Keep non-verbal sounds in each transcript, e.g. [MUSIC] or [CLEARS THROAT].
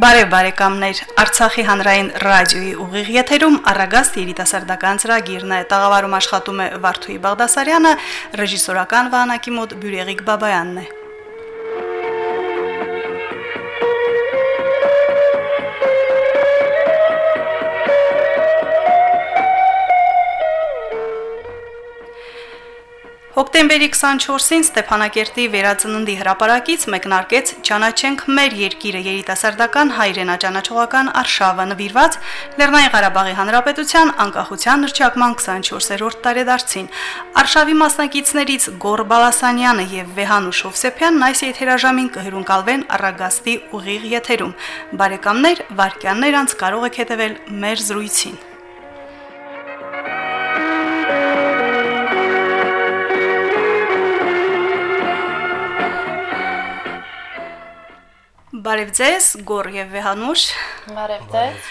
Բարև բարեկամներ, Արցախի հանրային ռադիոյի ուղիղ եթերում Արագաստ երիտասարդական ծրագիրն է։ Տաղավարում աշխատում է Վարդուհի Բաղդասարյանը, ռեժիսորական վահանակի մոտ Բյուրեգիկ Բաբայանն է։ Հոկտեմբերի 24-ին Ստեփանակերտի Վերածննդի հրապարակից մեկնարկեց «Ճանաչենք մեր երկիրը» երիտասարդական հայրենաճանաչողական արշավը նվիրված Լեռնային Ղարաբաղի Հանրապետության անկախության հռչակման 24-րդ տարեդարձին։ Արշավի մասնակիցներից Գոր Բալասանյանը եւ Վեհանուշ Հովսեփյանն այս եթերաժամին կհյուրընկալվեն Արագաստի ուղիղ եթերում։ Բարեկամներ, վարկյաններ անց կարող եք հետևել մեր զրույցին։ Բարև ձեզ, Գոր եւ Վեհանուշ։ Բարև ձեզ։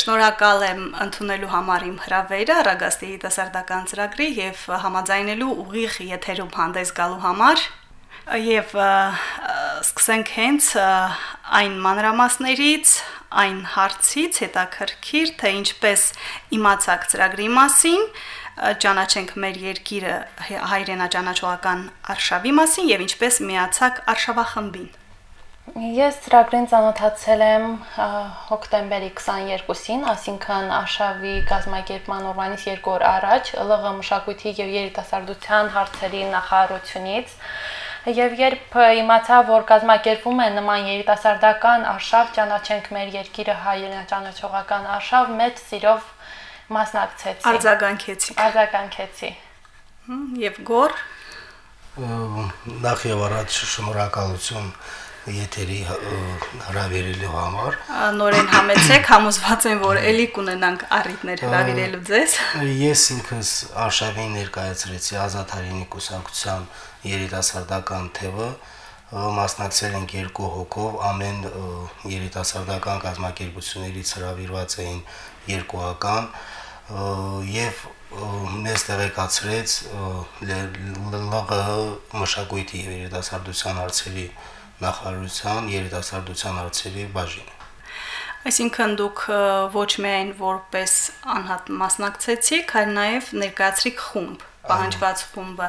Շնորհակալ եմ ընդունելու համար իմ հրավերը Ռագաստի դասարտական ծրագրի եւ համաձայնելու ուղիղ եթերում հանդես գալու համար եւ սկսենք հենց այն մանրամասներից, այն հարցից հետաքրքիր, թե ինչպես իմացակ ծրագրի մասին, ճանաչենք մեր երկիրը հայրենաճանաչողական արշավի մասին եւ ինչպես միացակ արշավախմբին։ Ես ծրագրին ծանոթացել եմ հոկտեմբերի 22-ին, ասինքն Արշավի գազམ་ակերպման օրվանից 2 օր առաջ ԼՂ մշակույթի եւ երիտասարդության հարցերի նախարարությունից Եվ երբ իմացա, որ կազմակերպվում է նման երիտասարդական արշավ, ճանաչենք մեր երկիրը հայրենաճանաչողական արշավ, մեծ սիրով մասնակցեցի։ Արձագանքեցի։ Արձագանքեցի։ Եվ գոր նախ եւ առաջ շնորհակալություն եթերի հրավիրելու համար։ Նորեն համեցեք, համոզված եմ, որ ելի կունենանք առիթներ հրավիրելու ձեզ։ Ես ինքս արշավին ներկայացրեցի Ազատ Հարինի կուսակցության երիտասարդական թևը, մասնակցել ենք երկու հոգով, ամեն երիտասարդական կազմակերպություններից հրավիրված էին երկուական եւ մեզ տեղեկացրեց ԼՂՀ մշակույթի եւ երիտասարդության հարցերի նախարարության երիտասարդության հարցերի բաժինը։ Այսինքն դուք ոչ միայն որպես անհատ մասնակցեցիք, այլ նաև ներկայացրիք խումբ, պահանջված խումբը։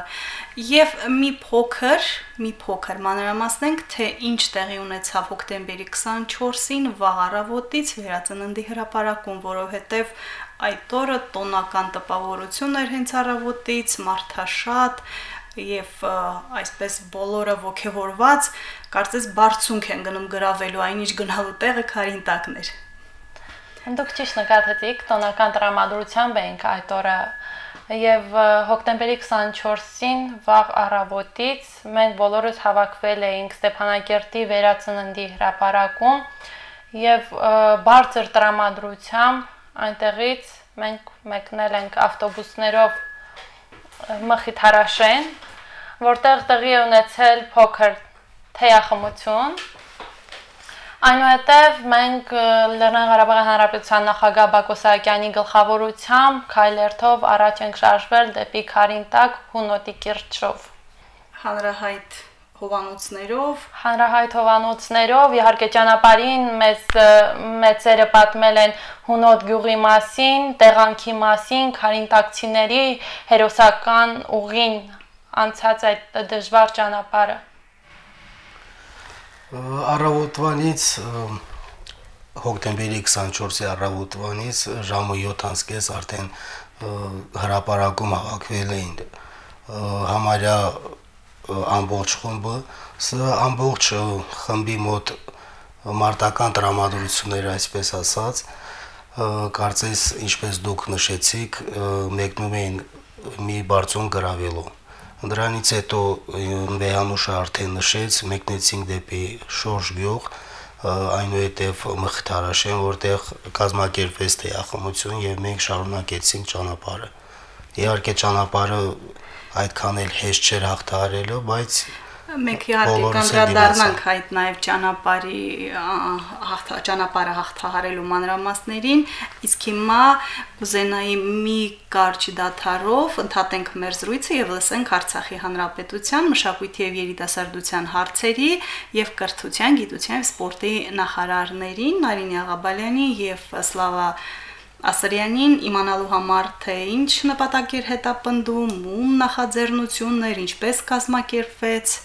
Եվ մի փոքր, մի փոքր մանրամասնենք, թե ինչ տեղի ունեցավ հոկտեմբերի 24-ին վաղ առավոտից վերածննդի հրապարակում, որովհետև այդ օրը տոնական տպավորություն էր հենց առավոտից, մարդաշատ, եւ այսպես բոլորը ողքեվորված կարծես բարձունք են գնում գրավելու այնինչ գնալու տեղը քարին տակներ Դուք ճիշտ նկատեցիք, տոնական տրամադրությամբ էինք այդ օրը եւ հոկտեմբերի 24-ին վաղ առավոտից մենք բոլորս հավաքվել էինք Ստեփանակերտի վերածննդի հրապարակում եւ բարձր տրամադրությամբ այնտեղից մենք մեկնել ենք ավտոբուսներով Մխիթարաշեն, որտեղ տեղի ունեցել փոքր թեյախմություն։ Այնուհետև մենք Լեռնային Ղարաբաղի Հանրապետության նախագահ Բակո Սահակյանի գլխավորությամբ քայլերթով առաջ ենք շարժվել դեպի Խարինտակ հունոտի կիրճով։ Հանրահայտ հովանոցներով, հանրահայտ հովանոցներով, իհարկե ճանապարհին մեզ մեծերը պատմել են հունոտ գյուղի մասին, տեղանքի մասին, քարինտակցիների հերոսական ուղին անցած այդ դժվար ճանապարհը։ Առավոտվանից հոկտեմբերի 24-ի առավոտվանից ժամը 7:30 արդեն հրաապարակում հավաքվել էին համարյա ամբողջ խումբը, սա ամբողջ խմբի մոտ մարտական տրամադրություններ, այսպես ասած, կարծես ինչպես դուք նշեցիք, մեկնում էին մի բարձուն գրավելու։ Դրանից հետո Բեյանուշը արդեն նշեց, մեկնեցինք դեպի Շորժ գյուղ, այնուհետև Մխիթարաշեն, որտեղ կազմակերպվեց տեղախմություն եւ մենք շարունակեցինք ճանապարհը։ Իհարկե ճանապարհը այդքան էլ հեշտ չէր հաղթահարելու, բայց Մենք իհարկե կանդրադառնանք այդ նաև ճանապարհի ճանապարհը հաղթահարելու մանրամասներին, իսկ հիմա կուզենայի մի կարճ դաթարով ընդհատենք մեր զրույցը եւ լսենք Արցախի Հանրապետության մշակույթի եւ երիտասարդության հարցերի եւ կրթության, գիտության եւ սպորտի նախարարներին Նարինե Աղաբալյանի եւ Սլավա Ասրյանին իմանալու համար թե ինչ նպատակեր հետապնդում, ում նախաձեռնություններ, ինչպես կազմակերպվեց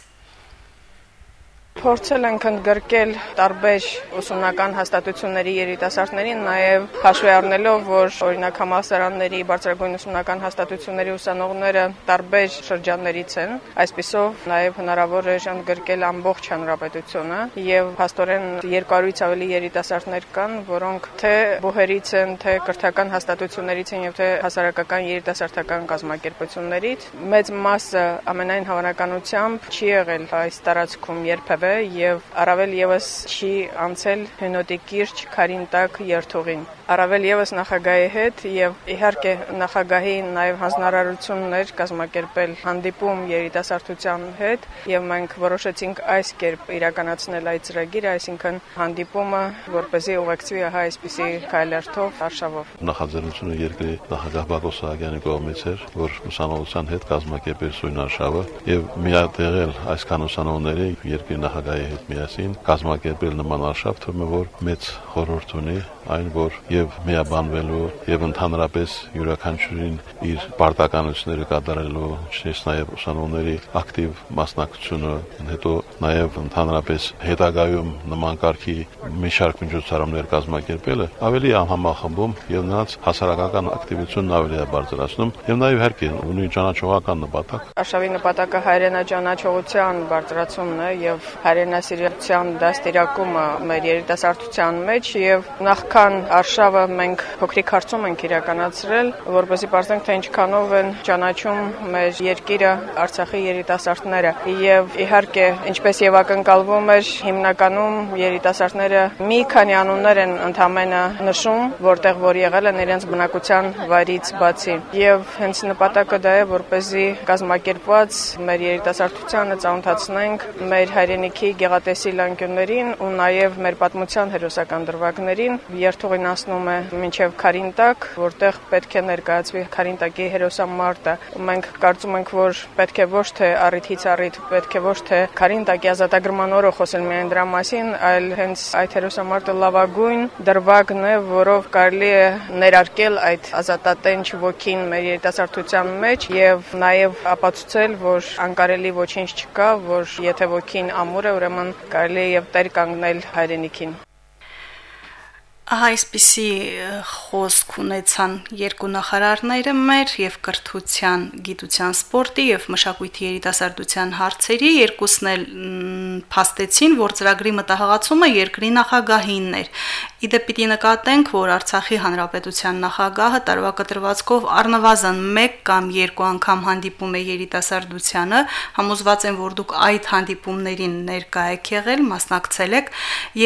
Փորձել ենք ընդգրկել տարբեր ուսումնական հաստատությունների երիտասարդներին, նաև հաշվի առնելով, որ օրինակ համալսարանների բարձրագույն ուսումնական հաստատությունների ուսանողները տարբեր շրջաններից են, այսպիսով նաև հնարավոր է ընդգրկել ամբողջ հանրապետությունը եւ հաստորեն 200-ից ավելի երիտասարդներ կան, որոնք թե բուհերից են, թե կրթական հաստատություններից են եւ թե հասարակական երիտասարդական կազմակերպություններից։ Մեծ մասը ամենայն հավանականությամբ չի եղել այս տարածքում երբևէ է եւ առավել եւս չի անցել հենոտի կիրճ Խարինտակ երթուղին առավել եւս նախագահի հետ եւ իհարկե նախագահի նաեւ հանձնարարություններ կազմակերպել հանդիպում երիտասարդության հետ եւ մենք որոշեցինք այս կերպ իրականացնել այդ ծրագիրը, այսինքն հանդիպումը, որ เป զի ուղեկցվի հա այսպիսի քայլերթով արշավով։ Նախաձեռնությունը երկրի նախագահ Բակո Սահակյանի կողմից էր, որ ուսանողության հետ կազմակերպել սույն արշավը եւ միատեղել այսքան ուսանողների երկրի նախագահի հետ միասին կազմակերպել նման արշավ, թվում է որ մեծ խորհուրդ ունի այն որ եւ միաբանվելու եւ ընդհանրապես յուրաքանչյուրին իր պարտականությունները կատարելու, ինչպես նաեւ ուսանողների ակտիվ մասնակցությունը, հետո նաեւ ընդհանրապես հետագայում նման կարգի մի շարք միջոցառումներ կազմակերպելը ավելի համախմբում եւ նրանց հասարակական ակտիվությունն ավելի է բարձրացնում եւ նաեւ իհարկե ունի ճանաչողական նպատակ։ Արշավի նպատակը հայրենաճանաչողության բարձրացումն է եւ հայրենասիրության դաստիարակումը մեր երիտասարդության մեջ եւ նախքան արշավը մենք փոքրիկ հարցում ենք իրականացրել, որպեսզի բարձենք թե ինչքանով են ճանաչում մեր երկիրը Արցախի երիտասարդները եւ իհարկե ինչպես եւ ակնկալվում էր հիմնականում երիտասարդները մի քանի անուններ են ընդամենը նշում, որտեղ որ եղել են իրենց բնակության վայրից բացի եւ հենց նպատակը դա է որպեսզի կազմակերպված մեր երիտասարդությանը ծանոթացնենք մեր հայրենիքի գեղատեսիլ անկյուններին ու նաեւ մեր պատմության հերոսական դրվագներին երթուղին ասնում է մինչև Խարինտակ, որտեղ պետք է ներկայացվի Խարինտակի հերոսամարտը։ Մենք կարծում ենք, որ պետք է ոչ թե առիթից առիթ, պետք է ոչ թե Խարինտակի ազատագրման օրը խոսել միայն դրա մասին, այլ հենց այդ հերոսամարտը լավագույն դրվագն է, որով կարելի է ներարկել այդ ազատատենչ ոգին մեր երիտասարդության մեջ եւ նաեւ ապացուցել, որ անկարելի ոչինչ չկա, որ եթե ոգին ամուր է, ուրեմն կարելի է եւ տեր կանգնել հայրենիքին։ Ահա այսպիսի խոսք ունեցան երկու նախարարները մեր եւ կրթության, գիտության, սպորտի եւ մշակույթի երիտասարդության հարցերի երկուսն էլ փաստեցին, որ ծրագրի մտահղացումը երկրի նախագահինն էր։ Իդե պիտի նկատենք, որ Արցախի հանրապետության նախագահը տարվա կտրվածքով առնվազն 1 կամ 2 անգամ հանդիպում է երիտասարդությանը, համոզված եմ, որ դուք այդ հանդիպումներին ներկա եք եղել, մասնակցել եք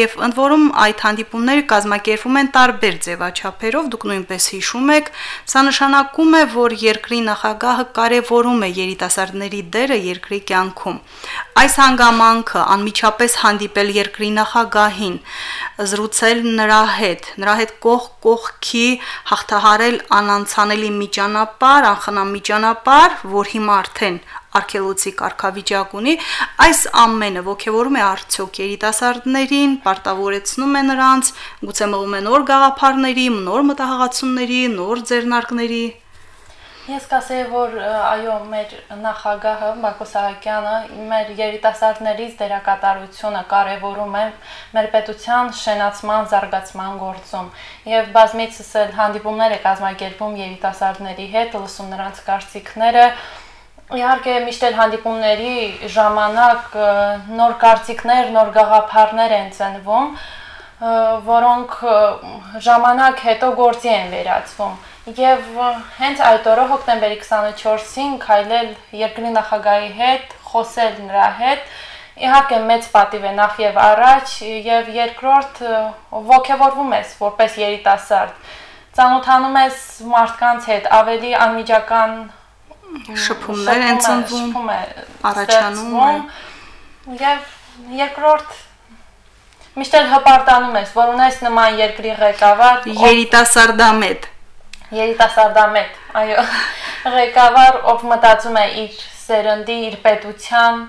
եւ ընդ որում այդ հանդիպումները կազմակերպ կազմակերպվում են տարբեր ձևաչափերով, դուք նույնպես հիշում եք, սա նշանակում է, որ երկրի նախագահը կարևորում է երիտասարդների դերը երկրի կյանքում։ Այս հանգամանքը անմիջապես հանդիպել երկրի նախագահին, զրուցել նրա հետ, նրա հետ կող կողքի հաղթահարել անանցանելի միջանապար, անխնամիջանապար, որ հիմա արդեն արկելոցի կարգավիճակ ունի, այս ամենը ողջևորում է արդյոք երիտասարդներին, պարտավորեցնում է նրանց, գուցե մղում է նոր գաղափարների, նոր մտահղացումների, նոր ձեռնարկների։ Ես կասեի, որ այո, մեր նախագահը Բակո Սահակյանը մեր երիտասարդներից դերակատարությունը կարևորում է մեր պետության շենացման, զարգացման գործում եւ բազմիցս էլ հանդիպումներ է կազմակերպում երիտասարդների հետ, լսում նրանց կարծիքները, Իհարկե միշտ էլ հանդիպումների ժամանակ նոր կարծիքներ, նոր գաղափարներ են ծնվում, որոնք ժամանակ հետո գործի են վերածվում։ Եվ հենց այդ օրը հոկտեմբերի 24-ին քայլել երկրի նախագահի հետ, խոսել նրա հետ, իհարկե մեծ պատիվ է նախ եւ առաջ, եւ երկրորդ ողջևորվում ես որպես երիտասարդ։ Ծանոթանում ես մարդկանց հետ ավելի անմիջական շփումներ են ծնվում, առաջանում Եվ երկրորդ միշտ էլ հպարտանում ես, որ ունես նման երկրի ղեկավար, երիտասարդամետ երիտասարդամետ, այո, [LAUGHS] ղեկավար, ով մտածում է իր սերնդի, իր պետության,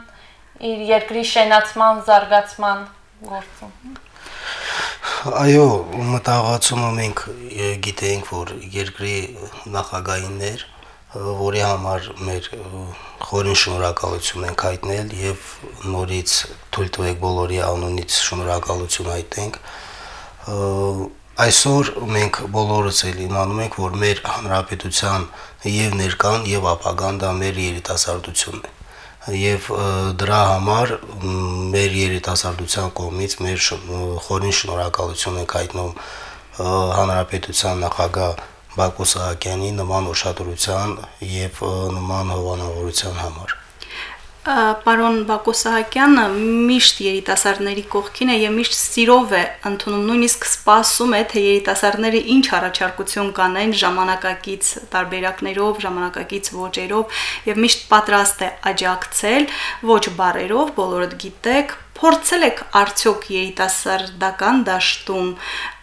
իր երկրի շենացման, զարգացման գործում։ Այո, մտահղացումը մենք գիտենք, որ երկրի նախագահիններ, որի համար մեր խորին շնորհակալություն ենք հայտնել եւ նորից թույլ տվեք բոլորի անունից շնորհակալություն հայտնենք այսօր մենք բոլորս էլ իմանում ենք, որ մեր հանրապետության եւ ներկան եւ ապագան դա մեր երիտասարդությունն է եւ դրա համար մեր երիտասարդության կողմից մեր խորին շնորհակալություն ենք հայտնում հանրապետության նախագահ Բակո Սահակյանի նման ուշադրության եւ նման հովանավորության համար պարոն Բակո Սահակյանը միշտ երիտասարդների կողքին է եւ միշտ սիրով է ընդունում, նույնիսկ սպասում է, թե երիտասարդները ինչ առաջարկություն կանեն ժամանակակից տարբերակներով, ժամանակակից ոճերով եւ միշտ պատրաստ է աջակցել ոչ բարերով, բոլորդ գիտեք, փորձել եք արդյոք երիտասարդական դաշտում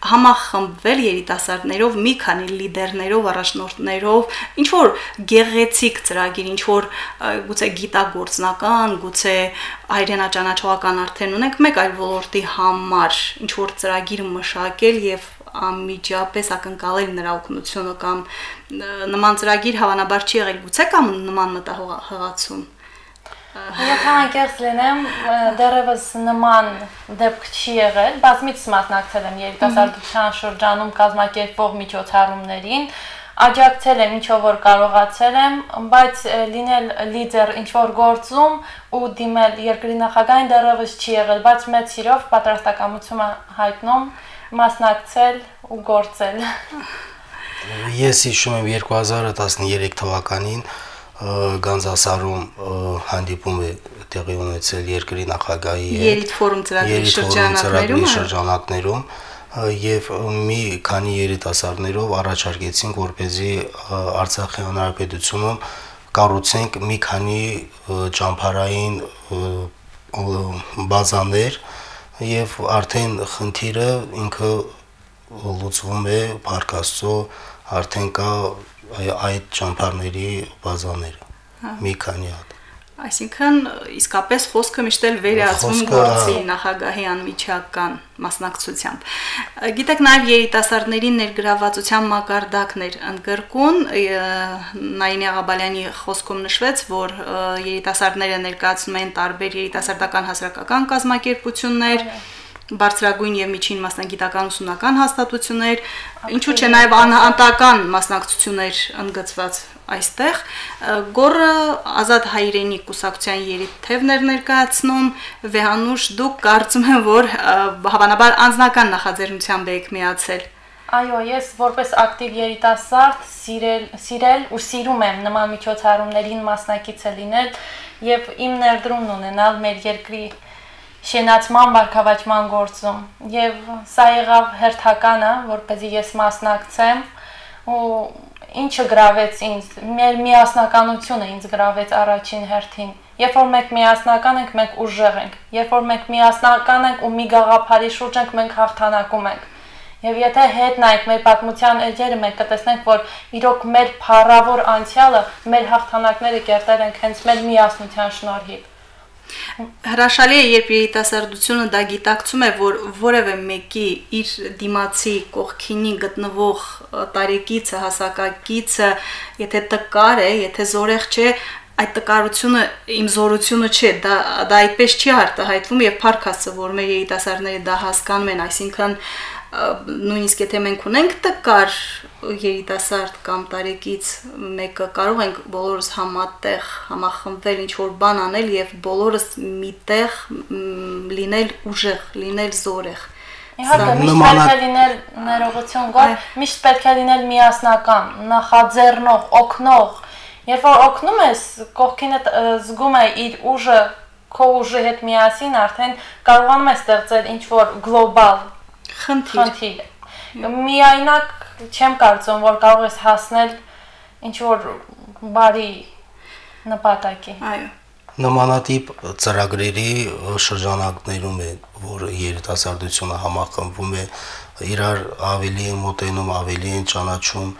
համախմբվել երիտասարդներով, մի քանի լիդերներով, առաջնորդներով, ինչ որ գեղեցիկ ծրագիր, ինչ որ գուցե գիտագործնական, գուցե հայրենաճանաչողական արդեն ունենք մեկ այլ ոլորտի համար, ինչ որ ծրագիր մշակել եւ անմիջապես ակնկալել նրա օգնությունը կամ նման ծրագիր հավանաբար չի եղել գուցե կամ նման մտահղացում Եթե անկեղծ լինեմ, դեռևս նման դեպք չի եղել, բազմից մասնակցել եմ երիտասարդության շրջանում կազմակերպող միջոցառումներին, աջակցել եմ ինչով որ կարողացել եմ, բայց լինել լիդեր ինչ որ գործում ու դիմել երկրի նախագահին դեռևս չի եղել, բայց մեծ սիրով պատրաստակամություն հայտնում մասնակցել ու գործել։ Ես հիշում եմ 2013 թվականին Գանձասարում հանդիպում է տեղի ունեցել երկրի նախագահի հետ Երիտ ֆորում ծրագրի շրջանակներում շրջանակներում եւ մի քանի երիտասարդներով առաջարկեցինք որպեսզի Արցախի հանրապետությունում կառուցենք մի քանի ճամփարային բազաներ եւ արդեն խնդիրը ինքը լուծվում է Փարքաստո արդեն կա այդ ճամփարների բազաները հա։ մի քանի հատ Այսինքն իսկապես խոսքը միշտ էլ վերածվում գործի նախագահի անմիջական մասնակցությամբ։ Գիտեք, նաև երիտասարդների ներգրավվածության մակարդակներ ընդգրկուն Նայինե Ղաբալյանի խոսքում նշվեց, որ երիտասարդները ներկայացնում են տարբեր երիտասարդական հասարակական կազմակերպություններ, բարձրագույն եւ միջին մասնագիտական ուսումնական հաստատություններ, ինչու՞ չէ նաեւ անհատական մասնակցություններ ընդգծված այստեղ գորը ազատ հայրենի կուսակցության երիթևներ ներկայացնում վեհանուշ դուք կարծում եմ որ հավանաբար անձնական նախաձեռնությամբ եք միացել Այո, ես որպես ակտիվ երիտասարդ սիրել, սիրել ու սիրում եմ նման միջոցառումներին մասնակիցը լինել եւ իմ ներդրումն ունենալ մեր երկրի շենացման բարգավաճման գործում եւ սա եղավ հերթականը, որ เป զի ես մասնակցեմ ու ինչը գրավեց ինձ, մեր միասնականությունը ինձ գրավեց առաջին հերթին։ Երբ որ մենք միասնական ենք, մենք ուժեղ ենք։ Երբ որ մենք միասնական ենք ու մի գաղափարի շուրջ ենք, մենք հաղթանակում ենք։ Եվ եթե հետ նայեք մեր պատմության էջերը, մենք կտեսնենք, որ իրոք մեր փառավոր անցյալը, մեր հաղթանակները կերտել ենք հենց մեր միասնության շնորհիվ։ Հրաշալի է, երբ երիտասարդությունը դա գիտակցում է, որ որևէ մեկի իր դիմացի կողքինի գտնվող տարեկիցը, հասակակիցը, եթե տկար է, եթե զորեղ չէ, այդ տկարությունը իմ զորությունը չէ, դա դա այդպես չի արտահայտվում եւ փառքասը, որ մեր երիտասարդները դա հասկանում են, այսինքն նույնիսկ եթե մենք ունենք տկար երիտասարդ կամ տարեկից մեկը կարող ենք բոլորս համատեղ համախմբվել ինչ որ բան անել եւ բոլորս միտեղ լինել ուժեղ, լինել զորեղ։ Իհարկե, միշտ պետք է լինել ներողություն գոր, միշտ պետք է լինել միասնական, նախաձեռնող, օգնող։ Երբ որ օգնում ես, կողքինդ զգում է իր ուժը, քո ուժի հետ միասին արդեն կարողանում ես ստեղծել ինչ որ գլոբալ խնդիր։ Խնդիր։ Միայնակ չեմ կարծում, որ կարող ես հասնել ինչ որ բարի նպատակի։ Այո։ նմանատիպ ծրագրերի շրջանակներում է, որ երիտասարդությունը համախմբվում է, իրար ավելի մոտենում, ավելի են ճանաչում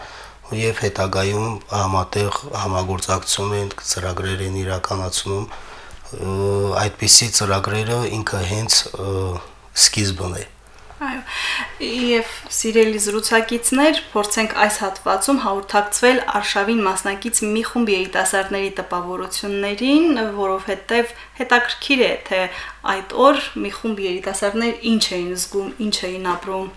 եւ հետագայում համատեղ համագործակցում են ծրագրեր են իրականացնում այդպիսի ծրագրերը ինքը հենց սկիզբն է Այո։ Եվ սիրելի զրուցակիցներ, փորձենք այս հատվածում հաղորդակցվել արշավին մասնակից մի խումբ երիտասարդների տպավորություններին, որովհետև հետաքրքիր է, թե այդ օր մի խումբ երիտասարդներ ինչ էին զգում, ինչ էին ապրում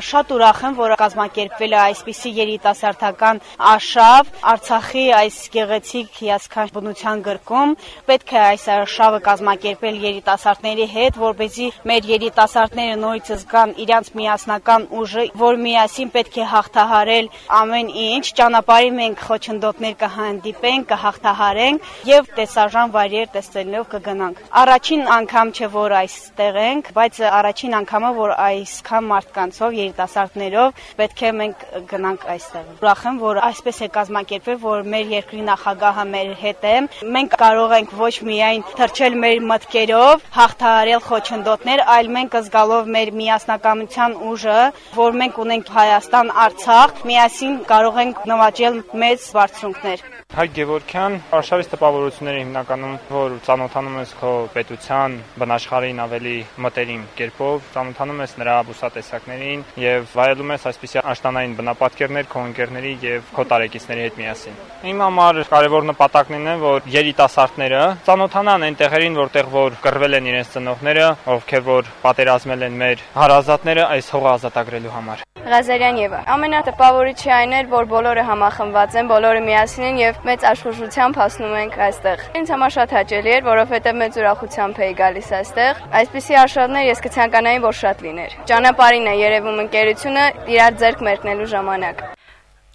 Շատ ուրախ եմ, որ կազմակերպվել է այսպիսի երիտասարդական արշավ Արցախի այս գեղեցիկ հիասքանչ բնության գրկում։ Պետք է այս արշավը կազմակերպել երիտասարդների հետ, որբեզի մեր երիտասարդները նորից զգան իրենց միասնական ուժը, որ միասին պետք է հաղթահարել ամեն ինչ։ Ճանապարհի մենք խոչընդոտներ կհանդիպենք, կհաղթահարենք եւ տեսարժան վայրեր տեսնելով կգնանք։ Առաջին անգամ չէ որ այստեղ ենք, բայց առաջին անգամը որ այսքան մարդկանցով երիտասարդներով պետք է մենք գնանք այստեղ։ Ուրախ եմ, որ այսպես է կազմակերպվել, որ մեր երկրի նախագահը մեր հետ է։ Մենք կարող ենք ոչ միայն թրջել մեր մտքերով, հաղթահարել խոչընդոտներ, այլ մենք զգալով մեր միասնականության ուժը, որ մենք ունենք Հայաստան, Արցախ, միասին կարող ենք նվաճել մեծ բարձունքներ։ Հայկ Գևորքյան, արշավից տպավորությունները հիմնականում, որ ծանոթանում ես քո պետության, բնաշխարհին ավելի մտերիմ կերպով, ծանոթանում ես նրա բուսատեսակներին եւ վայելում ես այսպիսի աշտանային բնապատկերներ քո ընկերների եւ քո տարեկիցների հետ միասին։ Իմ համար կարևոր նպատակն է, որ երիտասարդները ծանոթանան այն տեղերին, որտեղ որ կռվել են իրենց ծնողները, ովքեր որ պատերազմել են մեր հարազատները այս հողը ազատագրելու համար։ Ղազարյան Եվա։ Ամենատպավորիչը այն էր, որ բոլորը համախմբված են, բոլորը միասին են եւ մեծ աշխուժությամբ հասնում ենք այստեղ։ Ինձ համար շատ հաճելի էր, որովհետեւ մեծ ուրախությամբ էի գալիս այստեղ։ Այսպիսի արշավներ ես կցանկանայի, որ շատ լիներ։ Ճանապարհին է երևում ընկերությունը իրար ձեռք մերկնելու ժամանակ։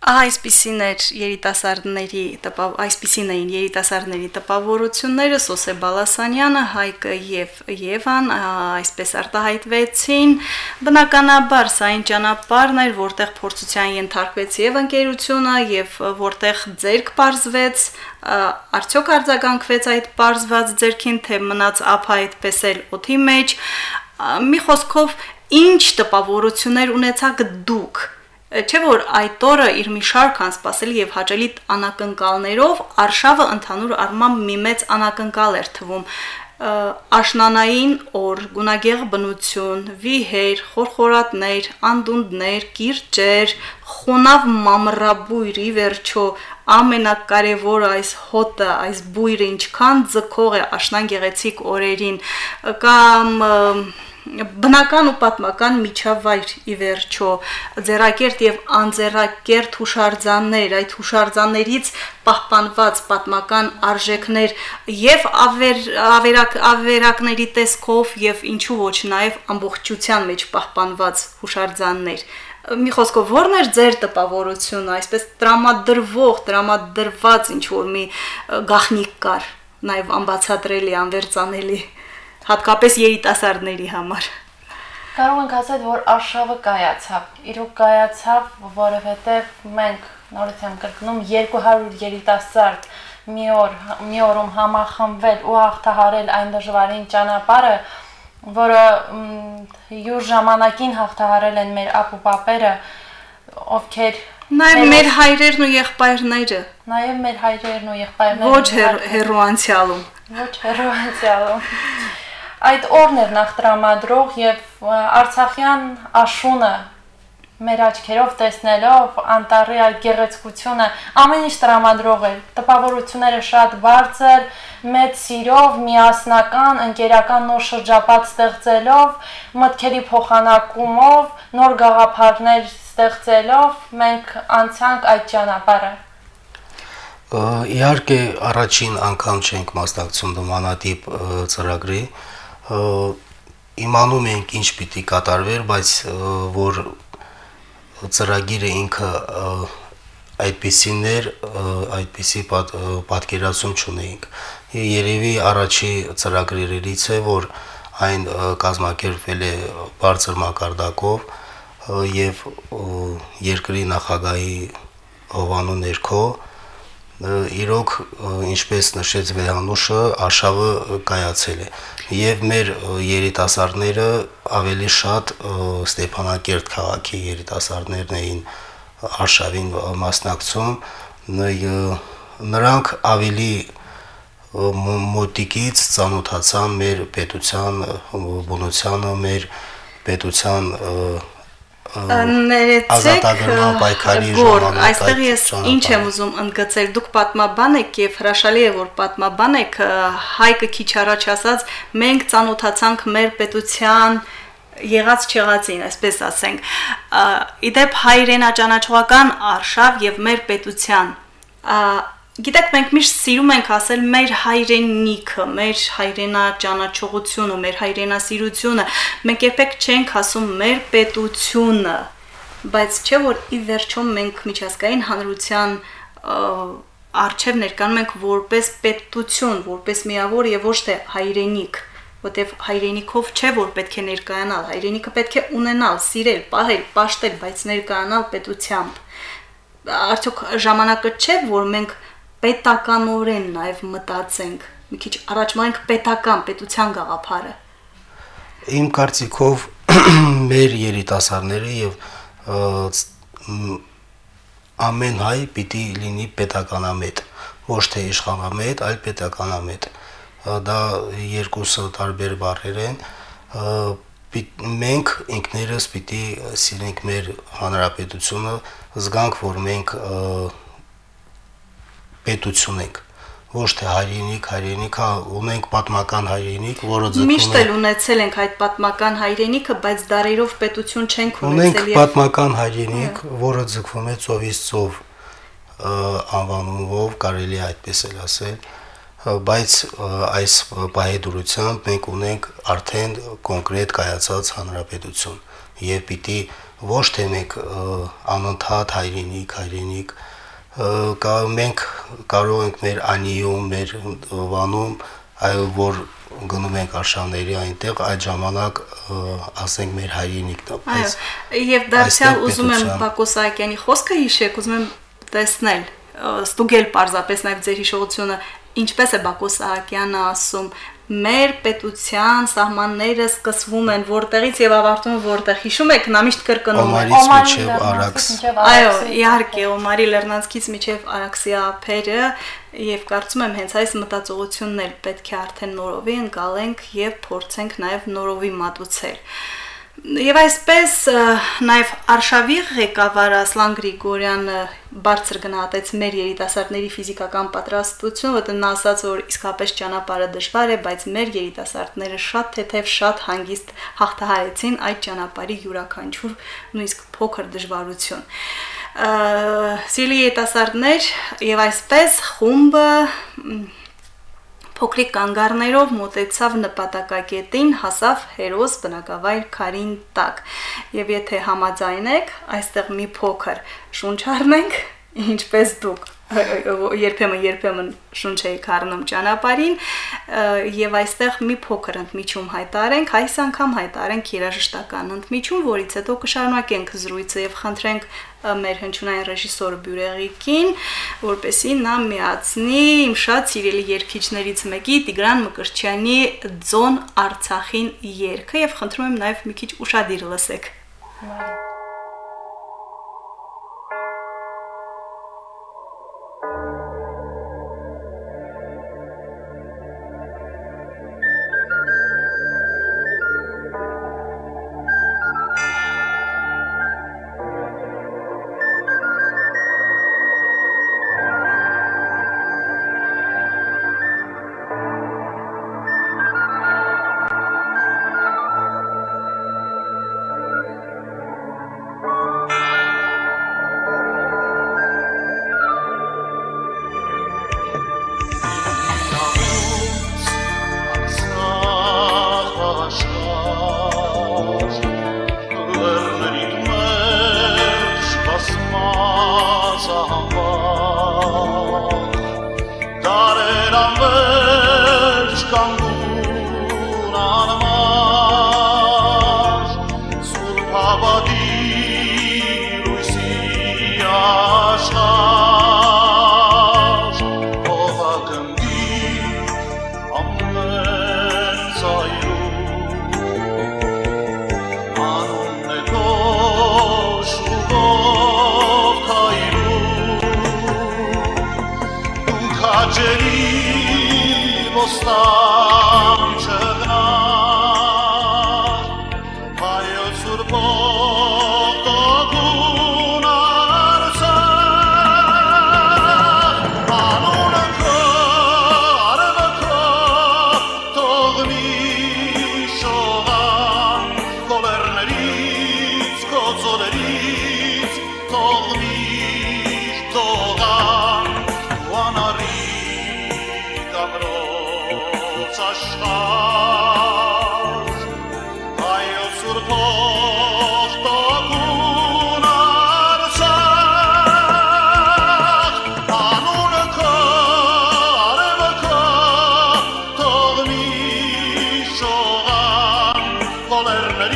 Ահա այսպիսին էր երիտասարդների տպավ այսպիսին էին երիտասարդների տպավորությունները Սոսե Բալասանյանը, Հայկը եւ Եվան այսպես արտահայտվեցին բնականաբար սա այն ճանապարհն էր որտեղ փորձության ենթարկվեց եւ ընկերությունը եւ որտեղ ձերք բարձվեց արդյոք արձագանքվեց այդ բարձված ձերքին թե մնաց ափա այդպես էլ օթի մեջ մի խոսքով ինչ տպավորություններ ունեցաք դուք Չէ որ այդ օրը իր մի շարք անսպասելի եւ հաճելի անակնկալներով արշավը ընդհանուր առմամբ մի մեծ անակնկալ էր թվում աշնանային օր, գունագեղ բնություն, վիհեր, խորխորատներ, անդունդներ, կիրճեր, խոնավ մամռաբույրի վերջո ամենակարևոր այս հոտը, այս բույրը ինչքան ձգող է աշնան գեղեցիկ օրերին կամ և, բնական ու պատմական միջավայր ի վերջո ձեռակերտ եւ անձեռակերտ հուշարձաններ այդ հուշարձաններից պահպանված պատմական արժեքներ եւ ավեր, ավերակ ավերակների տեսքով եւ ինչու ոչ նաեւ ամբողջության մեջ պահպանված հուշարձաններ մի խոսքով ո՞րն էր ձեր տպավորությունը այսպես տրամադրվող տրամադրված ինչ որ մի գախնիկ կար նաեւ անբացատրելի անվերցանելի հատկապես երիտասարդների համար։ Կարող ենք ասել, որ արշավը կայացավ։ Իրոք կայացավ, որովհետև մենք նորից եմ կրկնում 200 երիտասարդ մի օր մի օրում համախմբվել ու հաղթահարել այն դժվարին ճանապարհը, որը յուր ժամանակին հաղթահարել են մեր ապուպապերը, ովքեր Նաև մեր հայրերն ու եղբայրները։ Նաև մեր հայրերն ու եղբայրները։ Ոչ հերո անցյալում։ Ոչ հերո անցյալում այդ օրն էր նախ տրամադրող եւ Արցախյան աշունը մեր աչքերով տեսնելով անտարի այդ գեղեցկությունը ամեն ինչ տրամադրող էր տպավորությունները շատ բարձր մեծ սիրով միասնական ընկերական նոր շրջապատ ստեղծելով մտքերի փոխանակումով նոր գաղափարներ ստեղծելով մենք անցանք այդ ճանապարհը իհարկե առաջին անգամ չենք մասնակցում նմանատիպ ծրագրի իմանում ենք ինչ պիտի կատարվեր, բայց որ ծրագիրը ինքը այդպիսին էր, այդպիսի պատ, պատկերացում չունեինք։ Երևի առաջի ծրագրերից է, որ այն կազմակերպվել է բարձր մակարդակով եւ երկրի նախագահի հովանու ներքո իրոք ինչպես նշեց Վեհանուշը, արշավը կայացել է եւ մեր երիտասարդները ավելի շատ Ստեփանակերտ քաղաքի երիտասարդներն էին արշավին մասնակցում նրանք ավելի մոտիկից ծանոթացան մեր պետության բնությանը, մեր պետության ներեցեք պայքարի ժամանակ այստեղ ես ինչ եմ ուզում ընդգծել դուք պատմաբան եք եւ հրաշալի է որ պատմաբան եք հայկը քիչ առաջ ասած մենք ծանոթացանք մեր պետության եղած չեղածին, այսպես ասենք։ Իդեպ հայրենաճանաչողական արշավ եւ մեր պետության Գիտեք, մենք միշտ սիրում ենք ասել մեր հայրենիքը, մեր հայրենաճանաչողությունը, մեր հայրենասիրությունը։ Մենք երբեք չենք ասում մեր պետությունը, բայց չէ որ ի վերջո մենք միջազգային հանրության արչև ներկանում ենք որպես պետություն, որպես միավոր եւ ոչ թե հայրենիք որտեվ հայրենիքով չէ որ պետք է ներկայանալ, հայրենիքը պետք է ունենալ, սիրել, պահել, պաշտել, բայց ներկայանալ պետությամբ։ Արդյոք ժամանակը չէ որ մենք պետականորեն նաև մտածենք մի քիչ առաջ մայնք պետական պետության գաղափարը իմ կարծիքով [CLEARS THROAT] մեր երիտասարդները եւ ամեն հայ պիտի լինի պետականամետ ոչ թե իշխանամետ այլ պետականամետ դա երկուսը տարբեր բառեր են մենք ինքներս պիտի սիրենք մեր հանրապետությունը զգանք որ մենք և, պետություն ենք ոչ թե հայրենիք, հայրենիքը ունենք պատմական հայրենիք, որը ձգվում է Միշտ էլ ունեցել ենք այդ պատմական հայրենիքը, բայց դարերով պետություն չենք ունեցել Ունենք պատմական հայրենիք, որը ձգվում է ծովից ծով անվանումով, կարելի այդպես էլ ասել, բայց այս բայդուրությամբ մենք ունենք արդեն կոնկրետ կայացած հանրապետություն եւ պիտի ոչ թե մենք անընդհատ հայրենիք, հայրենիք, հայրենիք կա մենք կարող ենք մեր անիում, մեր վանում, այլ որ գնում ենք արշավների այնտեղ այդ ժամանակ ասենք մեր հայրենիքն է բայց եւ դարձյալ ուզում եմ Բակոս Սահակյանի խոսքը հիշեք ուզում եմ տեսնել ստուգել parzapes նաեւ ձեր հիշողությունը ինչպես է Բակոս Սահակյանը ասում մեր պետության սահմանները սկսվում են որտեղից եւ ավարտվում որտեղ հիշում եք նա միշտ կրկնում է. Օմարից միջև Արաքս այո իհարկե Օմարի Լեռնանցքից միջև Արաքսի ափերը եւ կարծում եմ հենց այս մտածողությունն էլ պետք է արդեն նորովի ընկալենք եւ փորձենք նաեւ նորովի մատուցել Եվ այսպես նաև Արշավի ղեկավար Ասլան Գրիգորյանը բարձր գնահատեց մեր երիտասարդների ֆիզիկական պատրաստությունը, որտեղ նա ասաց, որ իսկապես ճանապարհը դժվար է, բայց մեր երիտասարդները շատ թեթև, շատ հանգիստ հաղթահարեցին այդ ճանապարհի յուրաքանչյուր նույնիսկ փոքր դժվարություն։ Սիրելի երիտասարդներ, եւ այսպես խումբը փոքրիկ կանգառներով մոտեցավ նպատակակետին, հասավ հերոս բնակավայր քարին տակ։ Եվ եթե համաձայնեք, այստեղ մի փոքր շունչ առնենք, [LAUGHS] ինչպես դուք երբեմն երբեմն շունչ էի քառնում ճանապարհին եւ այստեղ մի փոքր ընդմիջում հայտարենք, այս անգամ հայտարենք երաժշտական ընդմիջում, որից հետո կշարունակենք զրույցը եւ խնդրենք մեր հնչյունային ռեժիսոր Բյուրեղիկին, որպեսի նա միացնի իմ շատ սիրելի երգիչներից մեկի Տիգրան Մկրտչյանի Ձոն Արցախին երգը եւ խնդրում եմ նաեւ մի քիչ ուշադիր լսեք։ Russia.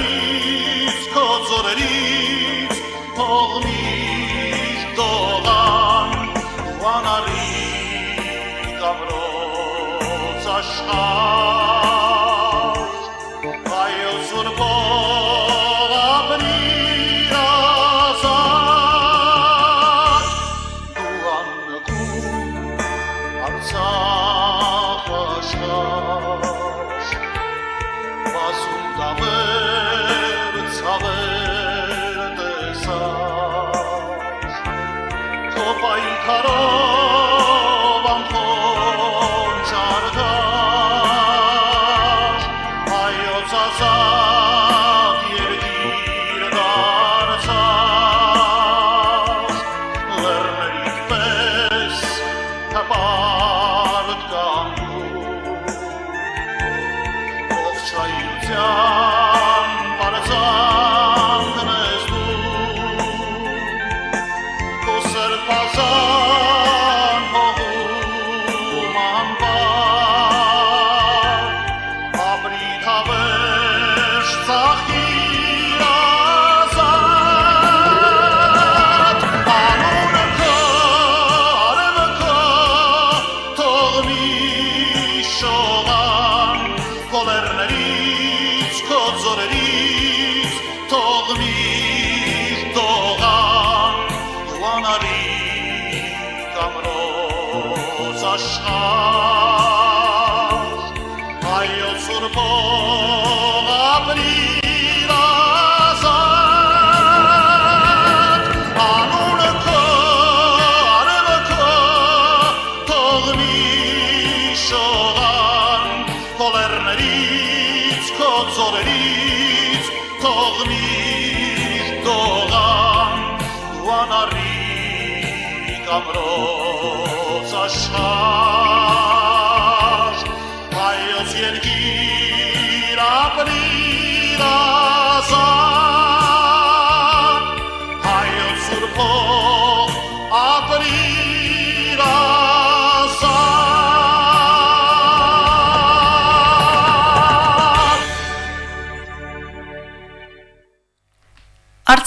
Nisko, Zorenisko, 长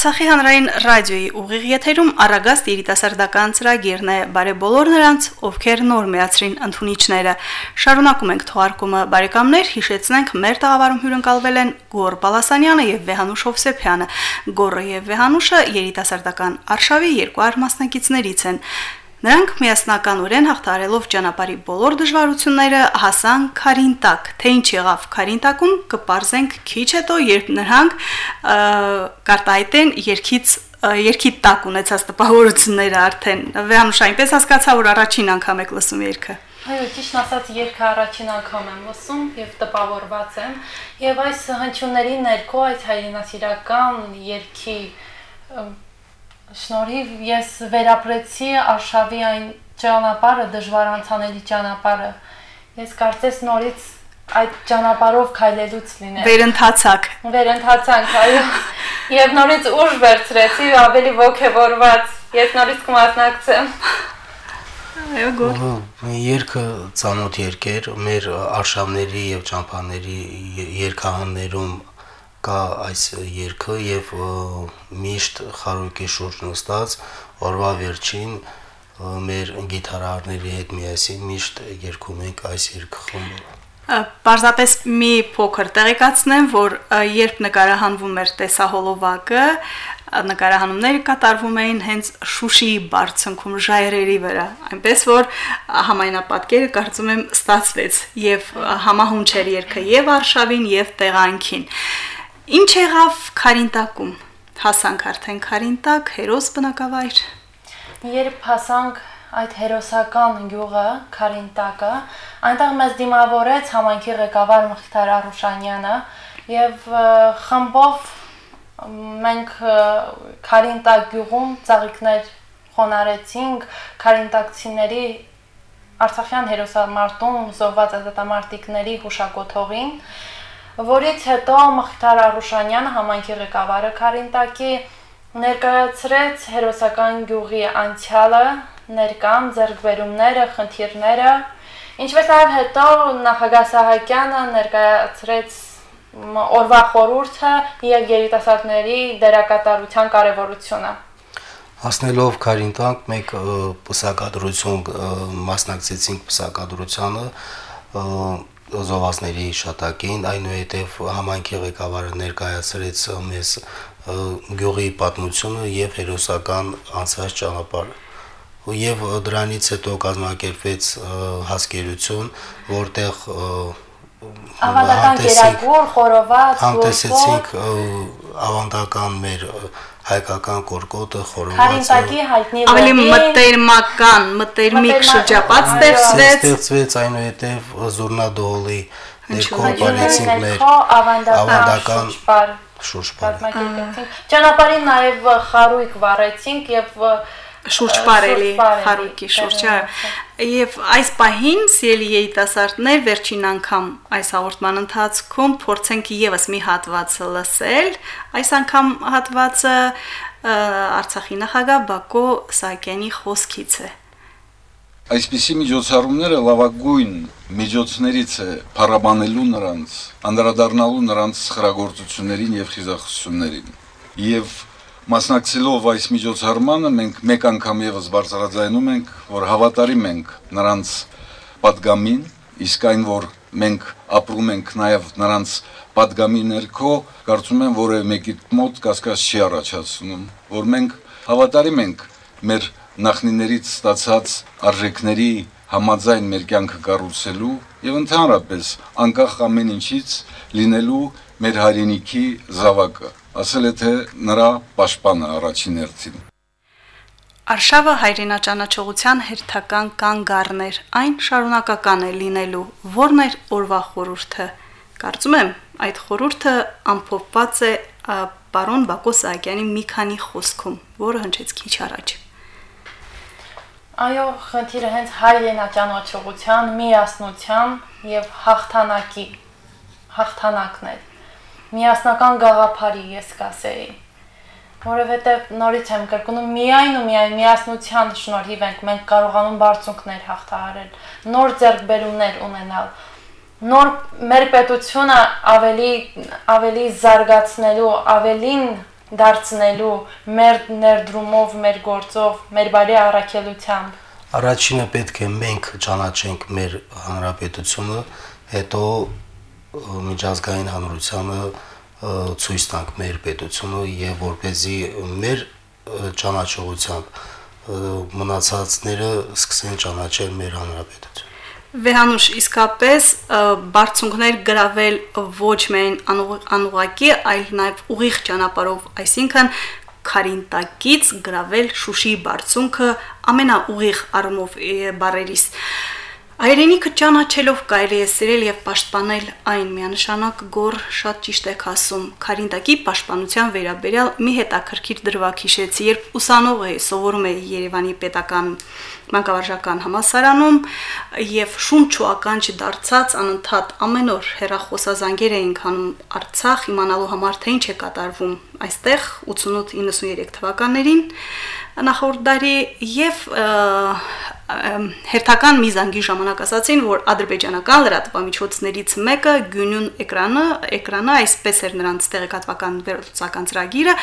Արցախի հանրային ռադիոյի ուղիղ եթերում Արագաստ երիտասարդական ծրագիրն է։ Բարե բոլոր նրանց, ովքեր նոր միացրին ընդունիչները։ Շարունակում ենք թողարկումը բարեկամներ, հիշեցնենք մեր տաղավարում հյուրընկալվել են Գոր Պալասանյանը եւ Վեհանուշ Հովսեփյանը։ Գորը եւ Վեհանուշը երիտասարդական արշավի երկու արմասնակիցներից են։ Նրանք միասնականորեն հաղթարելով ճանապարհի բոլոր դժվարությունները հասան Խարինտակ։ Թե ինչ եղավ Խարինտակում կպարզենք քիչ հետո, երբ նրանք կարտահայտեն երկից երկի տակ ունեցած տպավորությունները արդեն։ Վեհանուշ այնպես հասկացա, որ առաջին անգամ եք լսում երգը։ Այո, ճիշտ ասած, երգը առաջին անգամ եմ լսում եւ տպավորված եմ, եւ այս հնչյունների ներքո այս հայրենասիրական երգի Շնորհիվ ես վերապրեցի արշավի այն ճանապարհը, դժվար անցանելի ճանապարհը։ Ես կարծես նորից այդ ճանապարհով քայլելուց լինել։ Վերընթացակ։ Վերընթացանք, այո։ Եվ նորից ուժ վերցրեցի, ավելի ողջավորված։ Ես նորից կմասնակցեմ։ Այո, գոր։ Երկը ծանոթ երկեր մեր արշավների եւ ճամփաների երկհաններում կա այս երգը եւ միշտ խարույկի շուրջ նստած օրվա վերջին մեր գիտարարների հետ միասին միշտ երգում ենք այս երգը խմբը Պարզապես մի փոքր տեղեկացնեմ, որ երբ նկարահանվում էր տեսահոլովակը, նկարահանումները կատարվում էին հենց Շուշիի բարձունքում ժայռերի վրա, այնպես որ համայնապատկերը կարծում եմ ստացվեց եւ համահունչ էր երկը եւ արշավին եւ տեղանքին։ Ինչ եղավ Խարինտակում։ Հասանք արդեն Խարինտակ, հերոս բնակավայր։ Երբ հասանք այդ հերոսական գյուղը Խարինտակը, այնտեղ մեզ դիմավորեց համայնքի ղեկավար Մխիթար Արուշանյանը եւ խմբով մենք Խարինտակ գյուղում ծաղիկներ խոնարեցինք Խարինտակցիների Արցախյան հերոսամարտում զոհված ազատամարտիկների հուշակոթողին, որից հետո Մխիթար Արուշանյանը համայնքի ղեկավարը Խարինտակի ներկայացրեց հերոսական գյուղի անցյալը, ներկան, ձեռքբերումները, խնդիրները, ինչպես նաև հետո նախագահ Սահակյանը ներկայացրեց օրվա խորհուրդը եւ երիտասարդների դերակատարության կարեւորությունը հասնելով Խարինտանք մեկ պսակադրություն մասնակցեցինք պսակադրությանը զովասների շատակին, այնուհետև համայնքի ղեկավարը ներկայացրեց մեզ գյուղի պատմությունը եւ հերոսական անցած ճանապարհը եւ դրանից հետո կազմակերպվեց հասկերություն, որտեղ ավանդական գերագուր, խորոված, համտեսեցինք ավանդական մեր հայկական կորկոտը, խորովածը։ Խարինտակի հայտնի ավելի մտերմական, մտերմիկ շրջապատ ստեղծվեց։ Ստեղծվեց այնուհետև Զուրնադոլի ներքո բարեցինք մեր ավանդական շուշպար։ Ճանապարհին նաև խարույկ վառեցինք եւ և շուրջ բարելի խարույկի շուրջը եւ այս պահին սիրելի երիտասարդներ վերջին անգամ այս հաղորդման ընթացքում փորձենք եւս մի հատված լսել այս անգամ հատվածը Արցախի նախագահ Բակո Սահակյանի խոսքից է Այսպիսի միջոցառումները լավագույն միջոցներից է փառաբանելու նրանց, անդրադառնալու նրանց խրագործություններին եւ խիզախություններին։ Եվ Մասնակցելով այս միջոցառմանը մենք մեկ անգամ եւս բարձրաձայնում ենք, որ հավատարիմ ենք նրանց падգամին, իսկ այն որ մենք ապրում ենք նաեւ նրանց падգամի ներքո, կարծում եմ որևէ մեկի մոտ կասկած չի առաջացնում, որ մենք հավատարիմ ենք մեր նախնիներից ստացած արժեքների համաձայն մեր կյանքը կառուցելու եւ ընդհանրապես անկախ ամեն ինչից լինելու մեր հայրենիքի զավակը ասել է թե նրա պաշտպանը առաջին հերթին։ Արշավը հայրենաճանաչողության հերթական կանգառներ, այն շարունակական է լինելու։ Որն է օրվա խորհուրդը։ Կարծում եմ, այդ խորհուրդը ամփոփված է պարոն Բակո Սահակյանի մի քանի խոսքում, որը հնչեց քիչ առաջ։ Այո, խնդիրը հենց հայրենաճանաչողության, միասնության եւ հաղթանակի հաղթանակն է միասնական գաղափարի ես կասեի որովհետև նորից եմ կրկնում միայն ու միայն միասնության շնորհիվ ենք մենք կարողանում բարձունքներ հաղթահարել նոր ձեռքբերումներ ունենալ նոր մեր պետությունը ավելի ավելի զարգացնելու ավելին դարձնելու մեր ներդրումով, մեր գործով, մեր բարի առաքելությամբ Առաջինը պետք է մենք ճանաչենք մեր հանրապետությունը, հետո միջազգային հանրությանը ցույց տանք մեր պետությունը եւ որ เป զի մեր ճանաչողությամբ մնացածները սկսեն ճանաչել մեր հանրապետությունը Վեհանուշ իսկապես բարձունքներ գravel ոչ միայն անուղակի, այլ նաև ուղիղ ճանապարհով, այսինքն Խարինտակից գravel Շուշի բարձունքը ամենաուղիղ առումով բարերիս Հայրենիքը ճանաչելով կարելի է սիրել եւ պաշտպանել այն միանշանակ գոր շատ ճիշտ եք ասում։ Խարինտակի պաշտպանության վերաբերյալ մի հետաքրքիր դրվագ հիշեցի, երբ ուսանող էի, սովորում էի Երևանի պետական մանկավարժական համալսարանում եւ շունչ ու ականջ դարձած անընդհատ ամեն օր հերախոսազանգեր էինք անում Արցախ իմանալու համար թե ինչ է կատարվում այստեղ 88-93 թվականներին նախորդ դարի եւ հերթական մի զանգի ժամանակ ասացին, որ ադրբեջանական լրատվամիջոցներից մեկը Գյունյուն էկրանը, էկրանը այսպես էր նրանց տեղեկատվական վերլուծական ծրագիրը,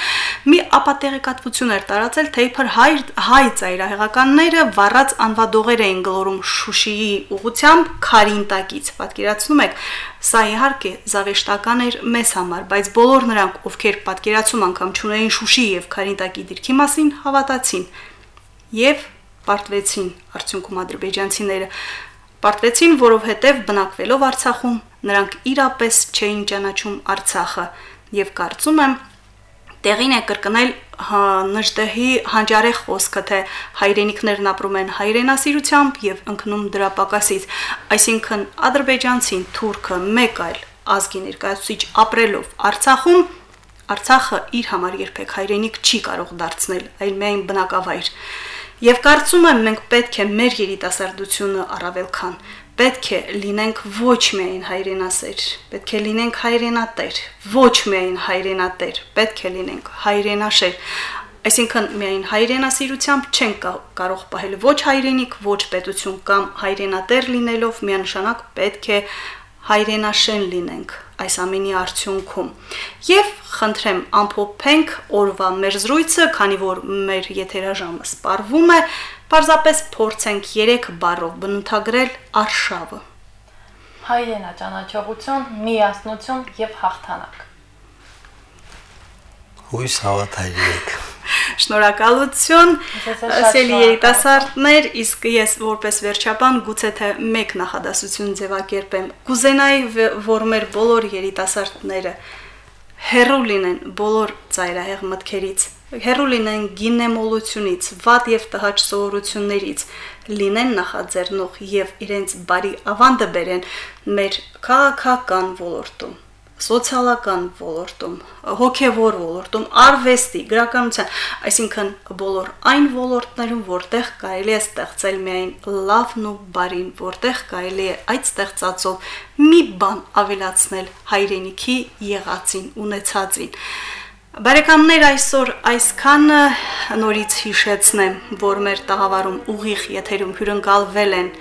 մի ապատեղեկատվություն էր տարածել, թե իբր հայ հայ ծայրահեղականները վառած անվադողեր էին գլորում Շուշիի ուղությամբ Խարինտակից։ Պատկերացնում եք, Սա իհարկե զավեշտական էր մեզ համար, բայց բոլոր նրանք, ովքեր պատկերացում անգամ չունեին Շուշի եւ Խարինտակի դիրքի մասին, հավատացին եւ պարտվեցին արդյունքում ադրբեջանցիները պարտվեցին, որովհետև բնակվելով Արցախում նրանք իրապես չէին ճանաչում Արցախը եւ կարծում եմ տեղին է կրկնել նժդեհի հանճարեղ խոսքը, թե հայրենիքներն ապրում են հայրենասիրությամբ եւ ընկնում դրա պակասից, այսինքն ադրբեջանցին, թուրքը, մեկ այլ ազգի ներկայացուցիչ ապրելով Արցախում Արցախը իր համար երբեք հայրենիք չի կարող դարձնել, այլ միայն բնակավայր։ Եվ կարծում եմ մենք պետք է մեր երիտասարդությունը առավել քան պետք է լինենք ոչ միայն հայրենասեր, պետք է լինենք հայրենատեր, ոչ միայն հայրենատեր, պետք է լինենք հայրենաշեր։ Այսինքն միայն հայրենասիրությամբ չեն կարող պահել ոչ հայրենիք, ոչ պետություն կամ հայրենատեր լինելով միանշանակ պետք է հայրենաշեն լինենք այս ամենի արդյունքում։ Եվ խնդրեմ ամփոփենք օրվա մեր զրույցը, քանի որ մեր եթերաժամը սպառվում է, Պարզապես փորձենք 3 բառով բնութագրել արշավը։ Հայրենա ճանաչողություն, միասնություն եւ հաղթանակ։ Հույս հավատալիք։ Շնորհակալություն, սելի երիտասարդներ, իսկ ես որպես վերջաբան գուցե թե մեկ նախադասություն ձևակերպեմ։ Կուզենայի, որ մեր բոլոր երիտասարդները հերո լինեն բոլոր ծայրահեղ մտքերից, հերո լինեն գինեմոլությունից, վատ եւ տհաճ սովորություններից, լինեն նախաձեռնող եւ իրենց բարի ավանդը բերեն մեր քաղաքական ոլորտում սոցիալական ոլորտում, հոգևոր ոլորտում, արվեստի, գրականության, այսինքն բոլոր այն ոլորտներում, որտեղ կարելի է ստեղծել միայն լավն ու բարին, որտեղ կարելի է այդ ստեղծածով մի բան ավելացնել հայրենիքի եղածին, ունեցածին։ Բարեկամներ այսօր այսքանը նորից հիշեցնեմ, որ մեր տաղավարում ուղիղ եթերում հյուրընկալվել են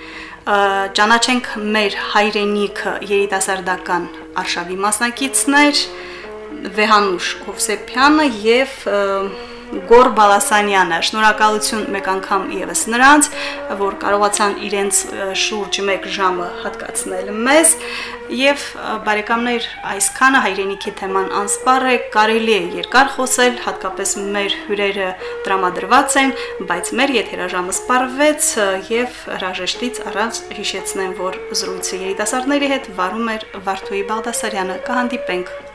ճանաչենք մեր հայրենիքը երիտասարդական արշավի մասնակիցներ Վեհանուշ Հովսեփյանը եւ Գոր Բալասանյանը։ Շնորհակալություն մեկ անգամ եւս նրանց, որ կարողացան իրենց շուրջ 1 ժամը հատկացնել մեզ եւ բարեկամներ այսքանը հայրենիքի թեման անսպառ է, կարելի է երկար խոսել, հատկապես մեր հյուրերը տրամադրված են, բայց մեր եթերաժամը սպառվեց եւ հրաժեշտից առաջ հիշեցնեմ, որ զրույցը երիտասարդների հետ վարում էր Վարդուհի Բաղդասարյանը։ Կհանդիպենք